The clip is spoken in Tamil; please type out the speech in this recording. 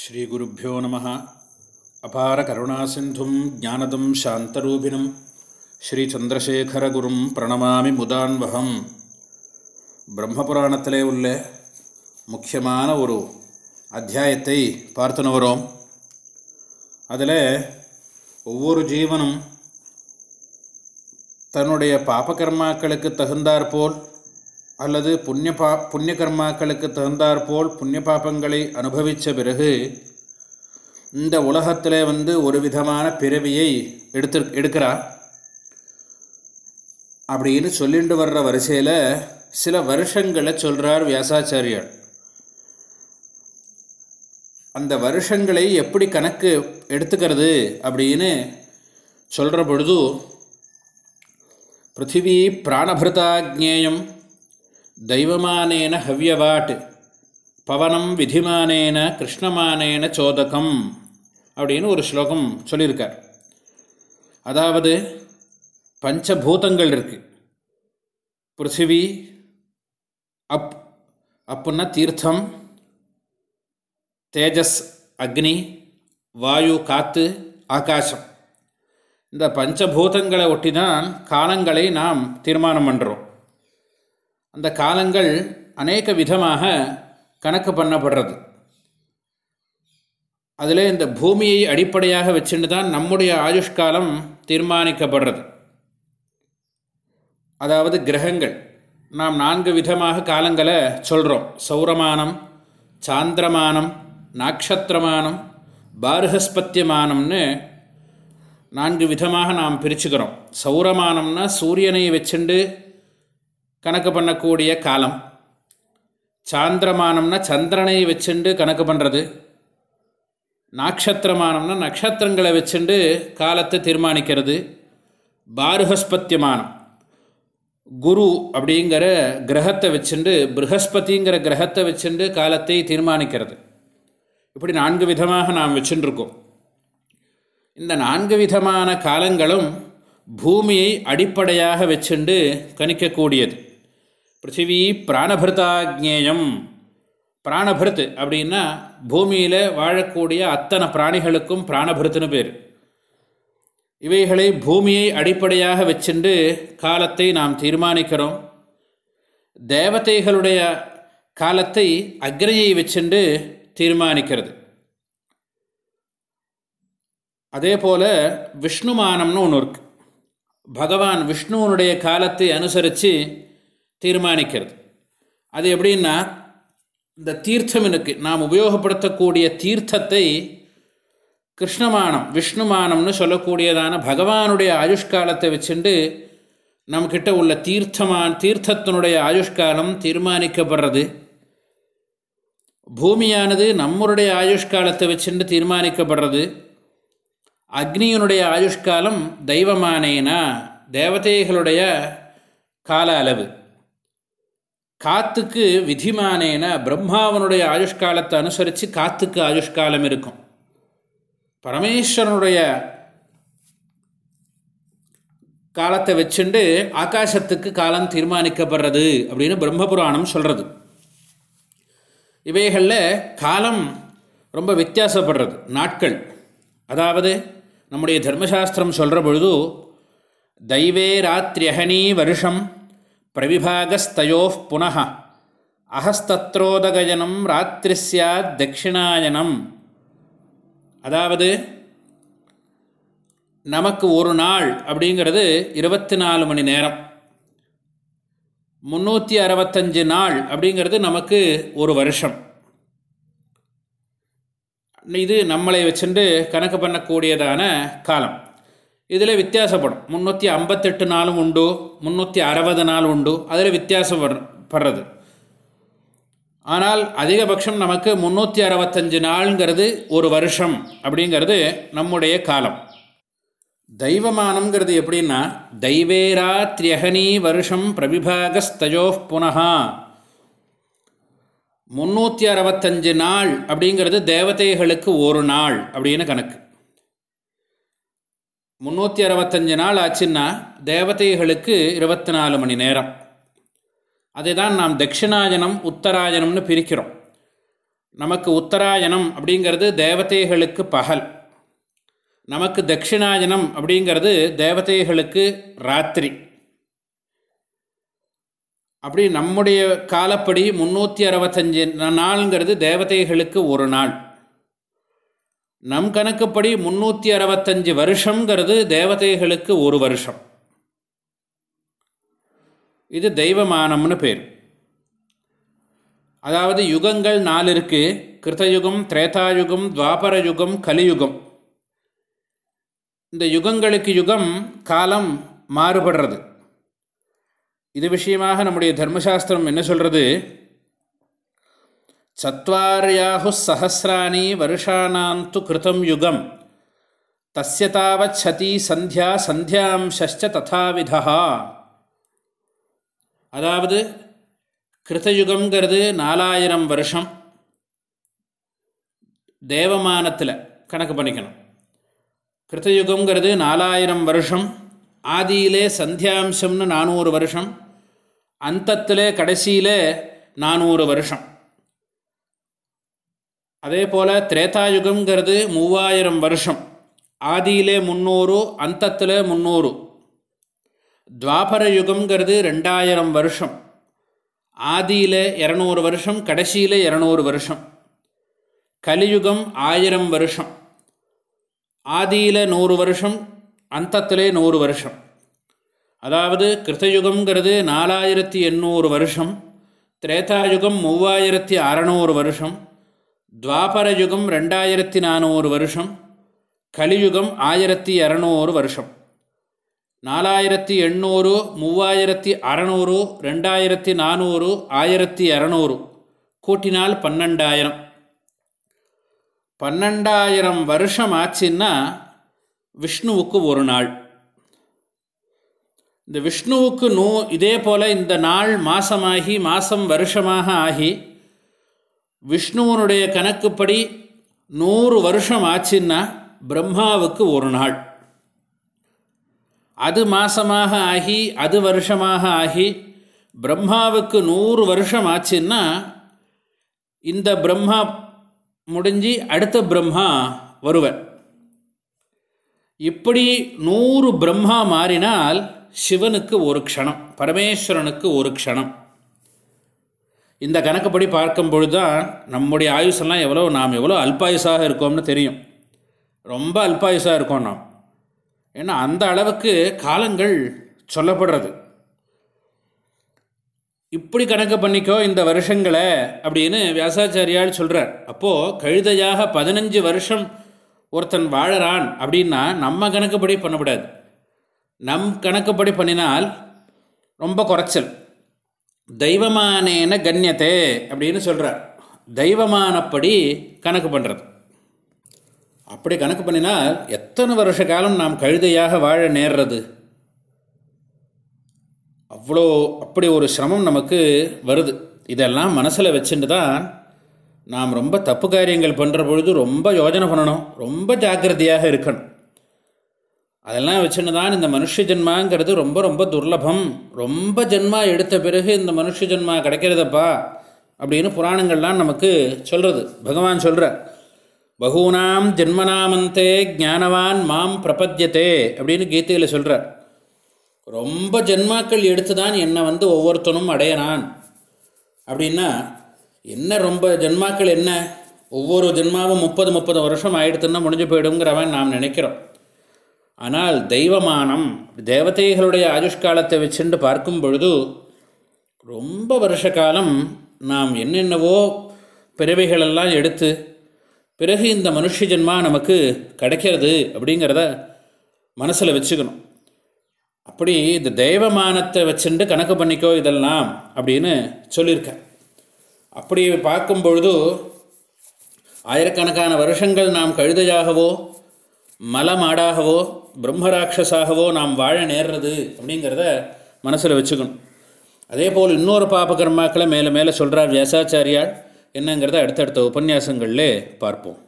ஸ்ரீகுருப்போ நம. அபார கருணாசிந்தும் ஜானதம் சாந்தரூபிணம். ஸ்ரீச்சந்திரசேகரகுரும் பிரணமாமி முதான்வகம். பிரம்மபுராணத்திலே உள்ள முக்கியமான ஒரு அத்தியாயத்தை பார்த்துன்னு வரோம். அதில் ஒவ்வொரு ஜீவனும் தன்னுடைய பாபகர்மாக்களுக்கு தகுந்தாற்போல் அல்லது புண்ணிய பா புண்ணிய கர்மாக்களுக்கு தகுந்தாற்போல் புண்ணிய பாபங்களை அனுபவித்த பிறகு இந்த உலகத்தில் வந்து ஒரு விதமான பிறவியை எடுத்து எடுக்கிறா அப்படின்னு சொல்லிட்டு வர்ற வரிசையில் சில வருஷங்களை சொல்கிறார் வியாசாச்சாரியார். அந்த வருஷங்களை எப்படி கணக்கு எடுத்துக்கிறது அப்படின்னு சொல்கிற பொழுது பிருத்திவி பிராணபிருதாஜ்ஞேயம் தெய்வமானேன ஹவ்யவாட் பவனம் விதிமானேன கிருஷ்ணமானேன சோதகம் அப்படின்னு ஒரு ஸ்லோகம் சொல்லியிருக்கார். அதாவது பஞ்சபூதங்கள் இருக்குது பிருத்திவி அப் அப்புன்னா தீர்த்தம் தேஜஸ் அக்னி வாயு காற்று ஆகாசம். இந்த பஞ்சபூதங்களை ஒட்டி தான் காலங்களை நாம் தீர்மானம் பண்ணுறோம் அந்த காலங்கள் அநேக விதமாக கணக்கு பண்ணப்படுறது. அதில் இந்த பூமியை அடிப்படையாக வச்சுட்டு தான் நம்முடைய ஆயுஷ்காலம் தீர்மானிக்கப்படுறது. அதாவது கிரகங்கள். நாம் நான்கு விதமாக காலங்களை சொல்கிறோம் சௌரமானம் சாந்திரமானம் நாக்ஷத்திரமானம் பாரகஸ்பத்தியமானம்னு நான்கு விதமாக நாம் பிரிச்சுக்கிறோம். சௌரமானம்னா சூரியனை வச்சுண்டு கணக்கு பண்ணக்கூடிய காலம். சாந்திரமானம்னா சந்திரனை வச்சுண்டு கணக்கு பண்ணுறது நாட்சத்திரமானம்னா நட்சத்திரங்களை வச்சுண்டு காலத்தை தீர்மானிக்கிறது. பாருகஸ்பத்தியமானம். குரு அப்படிங்கிற கிரகத்தை வச்சுண்டு ப்ரஹஸ்பதிங்கிற கிரகத்தை வச்சுண்டு காலத்தை தீர்மானிக்கிறது. இப்படி நான்கு விதமாக நாம் வச்சுருக்கோம் இந்த நான்கு விதமான காலங்களும் பூமியை அடிப்படையாக வச்சுண்டு கணிக்கக்கூடியது. பிருத்திவி பிராணபிருதாஜ்ஞேயம் பிராணபிருத் அப்படின்னா பூமியில் வாழக்கூடிய அத்தனை பிராணிகளுக்கும் பிராணபிருத்துன்னு பேர். இவைகளை பூமியை அடிப்படையாக வச்சுண்டு காலத்தை நாம் தீர்மானிக்கிறோம். தேவதைகளுடைய காலத்தை அக்னியை வச்சுண்டு தீர்மானிக்கிறது. அதே போல் விஷ்ணுமானம்னு ஒன்று இருக்குது பகவான் விஷ்ணுவனுடைய காலத்தை அனுசரித்து தீர்மானிக்கிறது. அது எப்படின்னா இந்த தீர்த்தம் எனக்கு நாம் உபயோகப்படுத்தக்கூடிய தீர்த்தத்தை கிருஷ்ணமானம் விஷ்ணுமானம்னு சொல்லக்கூடியதான பகவானுடைய ஆயுஷ்காலத்தை வச்சுண்டு நம்மக்கிட்ட உள்ள தீர்த்தமான் தீர்த்தத்தினுடைய ஆயுஷ்காலம் தீர்மானிக்கப்படுறது. பூமியானது நம்முடைய ஆயுஷ்காலத்தை வச்சுண்டு தீர்மானிக்கப்படுறது. அக்னியினுடைய ஆயுஷ்காலம் தெய்வமானேனா தேவதைகளுடைய கால அளவு. காத்துக்கு விதிமானேன பிரம்மாவனுடைய ஆயுஷ்காலத்தை அனுசரித்து காத்துக்கு ஆயுஷ்காலம் இருக்கும். பரமேஸ்வரனுடைய காலத்தை வச்சுண்டு ஆகாசத்துக்கு காலம் தீர்மானிக்கப்படுறது அப்படின்னு பிரம்மபுராணம் சொல்கிறது இவைகளில் காலம் ரொம்ப வித்தியாசப்படுறது. நாட்கள். அதாவது நம்முடைய தர்மசாஸ்திரம் சொல்கிற பொழுது தெய்வே ராத்திரியகனீ வருஷம் பிரவிபாகஸ்தயோ புனः. அகஸ்தத்ரோதகஜனம் ராத்திரி சாத் தட்சிணாயனம். அதாவது நமக்கு ஒரு நாள் அப்படிங்கிறது இருபத்தி நாலு மணி நேரம். முந்நூற்றி அறுபத்தஞ்சு நாள் அப்படிங்கிறது நமக்கு ஒரு வருஷம். இது நம்மளை வச்சுட்டு கணக்கு பண்ணக்கூடியதான காலம். இதில் வித்தியாசப்படும். முந்நூற்றி ஐம்பத்தெட்டு நாளும் உண்டு முந்நூற்றி அறுபது நாள் உண்டு அதில் வித்தியாசப்படுறது ஆனால் அதிகபட்சம் நமக்கு முந்நூற்றி அறுபத்தஞ்சு நாளுங்கிறது ஒரு வருஷம் அப்படிங்கிறது நம்முடைய காலம். தெய்வமானங்கிறது எப்படின்னா தெய்வேரா திரியகனி வருஷம் பிரவிபாகஸ்தயோ புனகா முந்நூற்றி அறுபத்தஞ்சு நாள் அப்படிங்கிறது தேவதைகளுக்கு ஒரு நாள் அப்படின்னு கணக்கு. முந்நூற்றி அறுபத்தஞ்சு நாள் ஆச்சுன்னா தேவதைகளுக்கு இருபத்தி நாலு மணி நேரம். அதை தான் நாம் தட்சிணாயனம் உத்தராயணம்னு பிரிக்கிறோம். நமக்கு உத்தராயணம் அப்படிங்கிறது தேவதைகளுக்கு பகல். நமக்கு தட்சிணாயனம் அப்படிங்கிறது தேவதைகளுக்கு ராத்திரி. அப்படி நம்முடைய காலப்படி முந்நூற்றி அறுபத்தஞ்சு நாளுங்கிறது தேவதைகளுக்கு ஒரு நாள். நம் கணக்குப்படி முந்நூற்றி அறுபத்தஞ்சு வருஷங்கிறது தேவதைகளுக்கு ஒரு வருஷம். இது தெய்வமானம்னு பேர். அதாவது யுகங்கள் நாலு இருக்குது கிருத்தயுகம் திரேதாயுகம் துவாபர யுகம் கலியுகம். இந்த யுகங்களுக்கு யுகம் காலம் மாறுபடுறது. இது விஷயமாக நம்முடைய தர்மசாஸ்திரம் என்ன சொல்கிறது சத்வாரியாஹு சஹசிராணி வருஷானாந்து கிருதம் யுகம் தஸ்ய தாவத் சதி சந்தியா சந்தியாம்ச ததாவிதா அதாவது கிருத்தயுகங்கிறது நாலாயிரம் வருஷம் தேவமானத்தில் கணக்கு பண்ணிக்கணும் கிருத்தயுகங்கிறது நாலாயிரம் வருஷம் ஆதியிலே சந்தியாம்சம்னு நானூறு வருஷம் அந்தத்திலே கடைசியிலே நானூறு வருஷம் அதே போல் திரேதாயுகங்கிறது மூவாயிரம் வருஷம். ஆதியிலே முந்நூறு அந்தத்தில் முந்நூறு துவாபர யுகம்ங்கிறது ரெண்டாயிரம் வருஷம். ஆதியில் இரநூறு வருஷம் கடைசியில் இரநூறு வருஷம். கலியுகம் ஆயிரம் வருஷம். ஆதியில் நூறு வருஷம் அந்தத்திலே நூறு வருஷம். அதாவது கிருத்தயுகம்ங்கிறது நாலாயிரத்தி எண்ணூறு வருஷம் திரேதாயுகம் மூவாயிரத்தி அறநூறு வருஷம் துவாபர யுகம் ரெண்டாயிரத்தி நானூறு வருஷம் கலியுகம் ஆயிரத்தி இரநூறு வருஷம். நாலாயிரத்தி எண்ணூறு மூவாயிரத்தி அறநூறு ரெண்டாயிரத்தி நானூறு ஆயிரத்தி இரநூறு கூட்டினால் பன்னெண்டாயிரம். பன்னெண்டாயிரம் வருஷம் ஆச்சுன்னா விஷ்ணுவுக்கு ஒரு நாள். இந்த விஷ்ணுவுக்கு நூ இதே போல் இந்த நாள் மாதமாகி மாதம் வருஷமாக ஆகி விஷ்ணுவனுடைய கணக்குப்படி நூறு வருஷம் ஆச்சுன்னா பிரம்மாவுக்கு ஒரு நாள். அது மாசமாக ஆகி அது வருஷமாக ஆகி பிரம்மாவுக்கு நூறு வருஷம் ஆச்சுன்னா இந்த பிரம்மா முடிஞ்சு அடுத்த பிரம்மா வருவர் இப்படி நூறு பிரம்மா மாறினால் சிவனுக்கு ஒரு க்ஷணம் பரமேஸ்வரனுக்கு ஒரு க்ஷணம். இந்த கணக்குப்படி பார்க்கும் பொழுது தான் நம்முடைய ஆயுஷெல்லாம் எவ்வளோ நாம் எவ்வளோ அல்பாயுசாக இருக்கோம்னு தெரியும். ரொம்ப அல்பாயுசாக இருக்கோம் நாம். ஏன்னா அந்த அளவுக்கு காலங்கள் சொல்லப்படுறது. இப்படி கணக்கு பண்ணிக்கோ இந்த வருஷங்களை அப்படின்னு வியாசாச்சாரியால் சொல்கிறார் அப்போது கழுதையாக பதினஞ்சு வருஷம் ஒருத்தன் வாழறான் அப்படின்னா நம்ம கணக்குப்படி பண்ணக்கூடாது நம் கணக்குப்படி பண்ணினால் ரொம்ப குறைச்சல். தெய்வமானேன கண்ணியத்தே அப்படின்னு சொல்கிறார் தெய்வமானப்படி கணக்கு பண்ணுறது அப்படி கணக்கு பண்ணினால் எத்தனை வருஷ காலம் நாம் கழுதையாக வாழ நேர்றது? அவ்வளோ அப்படி ஒரு சிரமம் நமக்கு வருது. இதெல்லாம் மனசில் வச்சுட்டு தான் நாம் ரொம்ப தப்பு காரியங்கள் பண்ணுற பொழுது ரொம்ப யோஜனை பண்ணணும். ரொம்ப ஜாக்கிரதையாக இருக்கணும். அதெல்லாம் வச்சுன்னு தான் இந்த மனுஷ ஜென்மாங்கிறது ரொம்ப ரொம்ப துர்லபம். ரொம்ப ஜென்மா எடுத்த பிறகு இந்த மனுஷ ஜென்மா கிடைக்கிறதப்பா அப்படின்னு புராணங்கள்லாம் நமக்கு சொல்கிறது பகவான் சொல்கிறார் பகூனாம் ஜென்மனாமந்தே ஞானவான் மாம் பிரபத்தியத்தே அப்படின்னு கீதையில் சொல்கிறார் ரொம்ப ஜென்மாக்கள் எடுத்து தான் என்னை வந்து ஒவ்வொருத்தனும் அடையனான் அப்படின்னா என்ன ரொம்ப ஜென்மாக்கள் என்ன? ஒவ்வொரு ஜென்மாவும் முப்பது முப்பது வருஷம் ஆயிடுத்துன்னா முடிஞ்சு போயிடுங்கிறவன் நாம் நினைக்கிறோம். ஆனால் தெய்வமானம் தேவதைகளுடைய ஆயுஷ்காலத்தை வச்சுட்டு பார்க்கும் பொழுது ரொம்ப வருஷ காலம் நாம் என்னென்னவோ பிறவைகளெல்லாம் எடுத்து பிறகு இந்த மனுஷ ஜென்மா நமக்கு கிடைக்கிறது அப்படிங்கிறத மனசில் வச்சுக்கணும். அப்படி இந்த தெய்வமானத்தை வச்சுட்டு கணக்கு பண்ணிக்கோ இதெல்லாம் அப்படின்னு சொல்லியிருக்கேன் அப்படி பார்க்கும் பொழுது ஆயிரக்கணக்கான வருஷங்கள் நாம் கழுதையாகவோ மலமாடாகவோ பிரம்மராட்சஸாகவோ நாம் வாழ நேர்றது அப்படிங்கிறத மனசில் வச்சுக்கணும். அதே போல் இன்னொரு பாபகர்மாக்களை மேலே மேலே சொல்கிறார் வியாசாச்சாரியார் என்னங்கிறத அடுத்தடுத்த உபன்யாசங்களில் பார்ப்போம்.